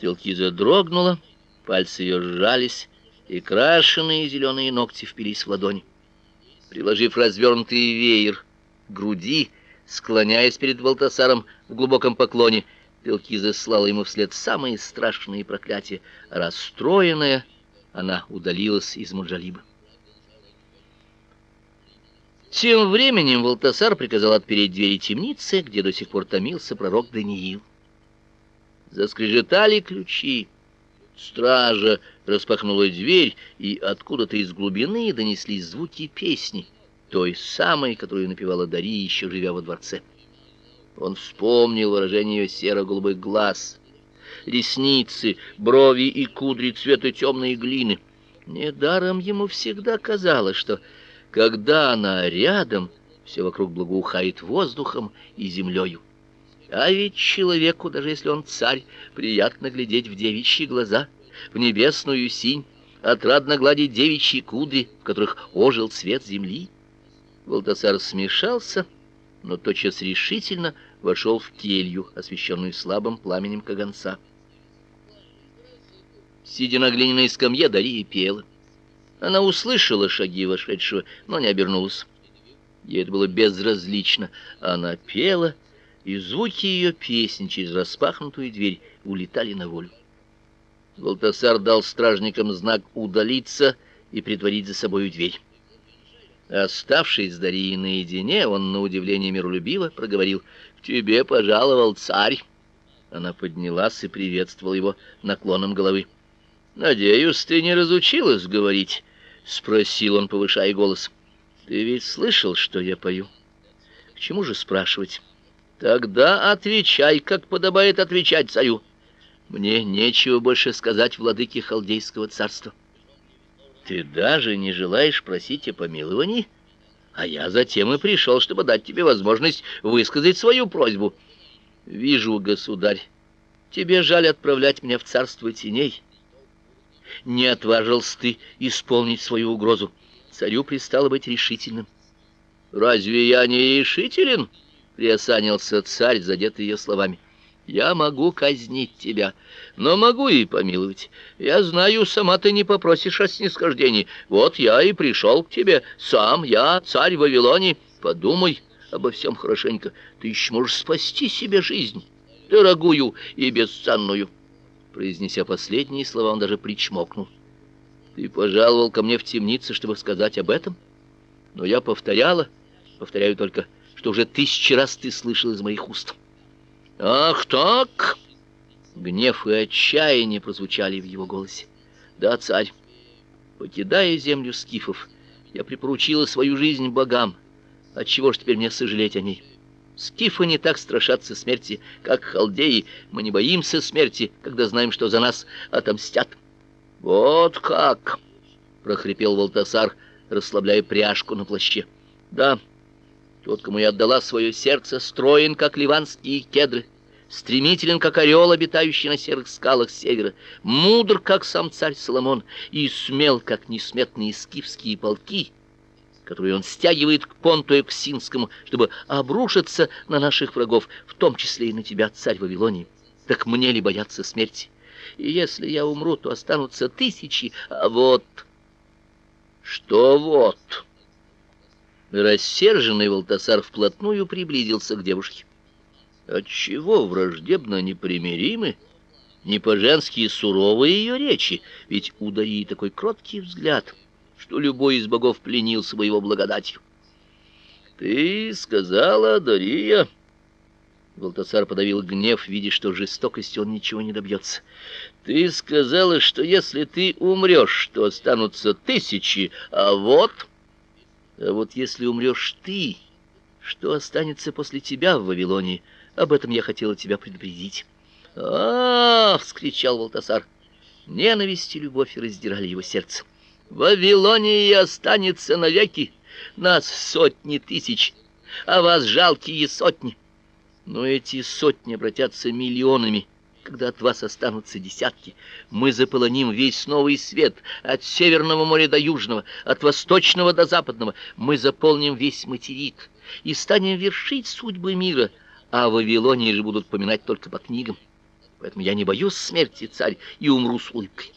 Телкиза дрогнула, пальцы ее сжались, и крашеные зеленые ногти впились в ладони. Приложив развернутый веер к груди, склоняясь перед Валтасаром в глубоком поклоне, Телкиза слала ему вслед самые страшные проклятия. Расстроенная, она удалилась из Муджалиба. Тем временем Валтасар приказал отпереть двери темницы, где до сих пор томился пророк Даниил. Заскрежетали ключи. Стража распахнула дверь, и откуда-то из глубины донеслись звуки песни, той самой, которую напевала Дарья, еще живя во дворце. Он вспомнил выражение ее серо-голубых глаз, ресницы, брови и кудри цвета темной глины. Недаром ему всегда казалось, что когда она рядом, все вокруг благоухает воздухом и землею. А ведь человеку, даже если он царь, приятно глядеть в девичьи глаза, в небесную синь, отрадно гладить девичьи кудри, в которых ожил цвет земли. Волтасар смешался, но тотчас решительно вошел в келью, освещенную слабым пламенем каганца. Сидя на глиняной скамье, Дарья пела. Она услышала шаги вошедшего, но не обернулась. Ей это было безразлично. Она пела, и звуки ее песни через распахнутую дверь улетали на волю. Волтасар дал стражникам знак удалиться и притворить за собою дверь. Оставшись с Дарьей наедине, он на удивление миролюбиво проговорил: "К тебе пожаловал царь". Она поднялась и приветствовала его наклоном головы. "Надеюсь, ты не разучилась говорить?" спросил он, повышая голос. Ты ведь слышал, что я пою? К чему же спрашивать? Тогда отвечай, как подобает отвечать царю. Мне нечего больше сказать владыке халдейского царства. Ты даже не желаешь просить о помиловании, а я затем и пришел, чтобы дать тебе возможность высказать свою просьбу. Вижу, государь, тебе жаль отправлять меня в царство теней не отважился ты исполнить свою угрозу. Царю пристало быть решительным. Разве я не решителен? Приосанился царь, задетый ее словами. Я могу казнить тебя, но могу и помиловать. Я знаю, сама ты не попросишь о снисхождении. Вот я и пришел к тебе, сам я, царь Вавилоне. Подумай обо всем хорошенько. Ты еще можешь спасти себе жизнь, дорогую и бесценную. Произнеся последние слова, он даже причмокнул. Ты пожаловал ко мне в темницу, чтобы сказать об этом? Но я повторяла, повторяю только, что уже тысячи раз ты слышал из моих уст. Ах, так! Гнев и отчаяние прозвучали в его голосе. Да, царь, покидая землю скифов, я припоручила свою жизнь богам. Отчего ж теперь мне сожалеть о ней? Скифы не так страшатся смерти, как халдеи. Мы не боимся смерти, когда знаем, что за нас отомстят. Вот как, прохрипел Волтасар, расслабляя пряжку на плаще. Да. Тот, кому я отдала свое сердце, строен как ливанские кедры, стремителен как орел, обитающий на серых скалах севера, мудр как сам царь Соломон и смел как несметные скифские полки которую он стягивает к понту Эксинскому, чтобы обрушиться на наших врагов, в том числе и на тебя, царь Вавилонии. Так мне ли бояться смерти? И если я умру, то останутся тысячи, а вот... Что вот? Рассерженный Волтасар вплотную приблизился к девушке. Отчего враждебно непримиримы, не по-женски суровые ее речи, ведь у Дарьи такой кроткий взгляд — что любой из богов пленил своего благодатью. Ты сказала, Дария, Волтасар подавил гнев, видя, что жестокостью он ничего не добьется. Ты сказала, что если ты умрешь, то останутся тысячи, а вот а вот если умрешь ты, что останется после тебя в Вавилоне? Об этом я хотела тебя предупредить. А, -а, -а вскричал Волтасар. Ненависть и любовь раздирали его сердце. Вавилонии останется навеки, нас сотни тысяч, а вас жалкие сотни. Но эти сотни обратятся миллионами, когда от вас останутся десятки. Мы заполоним весь новый свет, от северного моря до южного, от восточного до западного. Мы заполним весь материк и станем вершить судьбы мира, а Вавилонии же будут поминать только по книгам. Поэтому я не боюсь смерти, царь, и умру с улыбкой.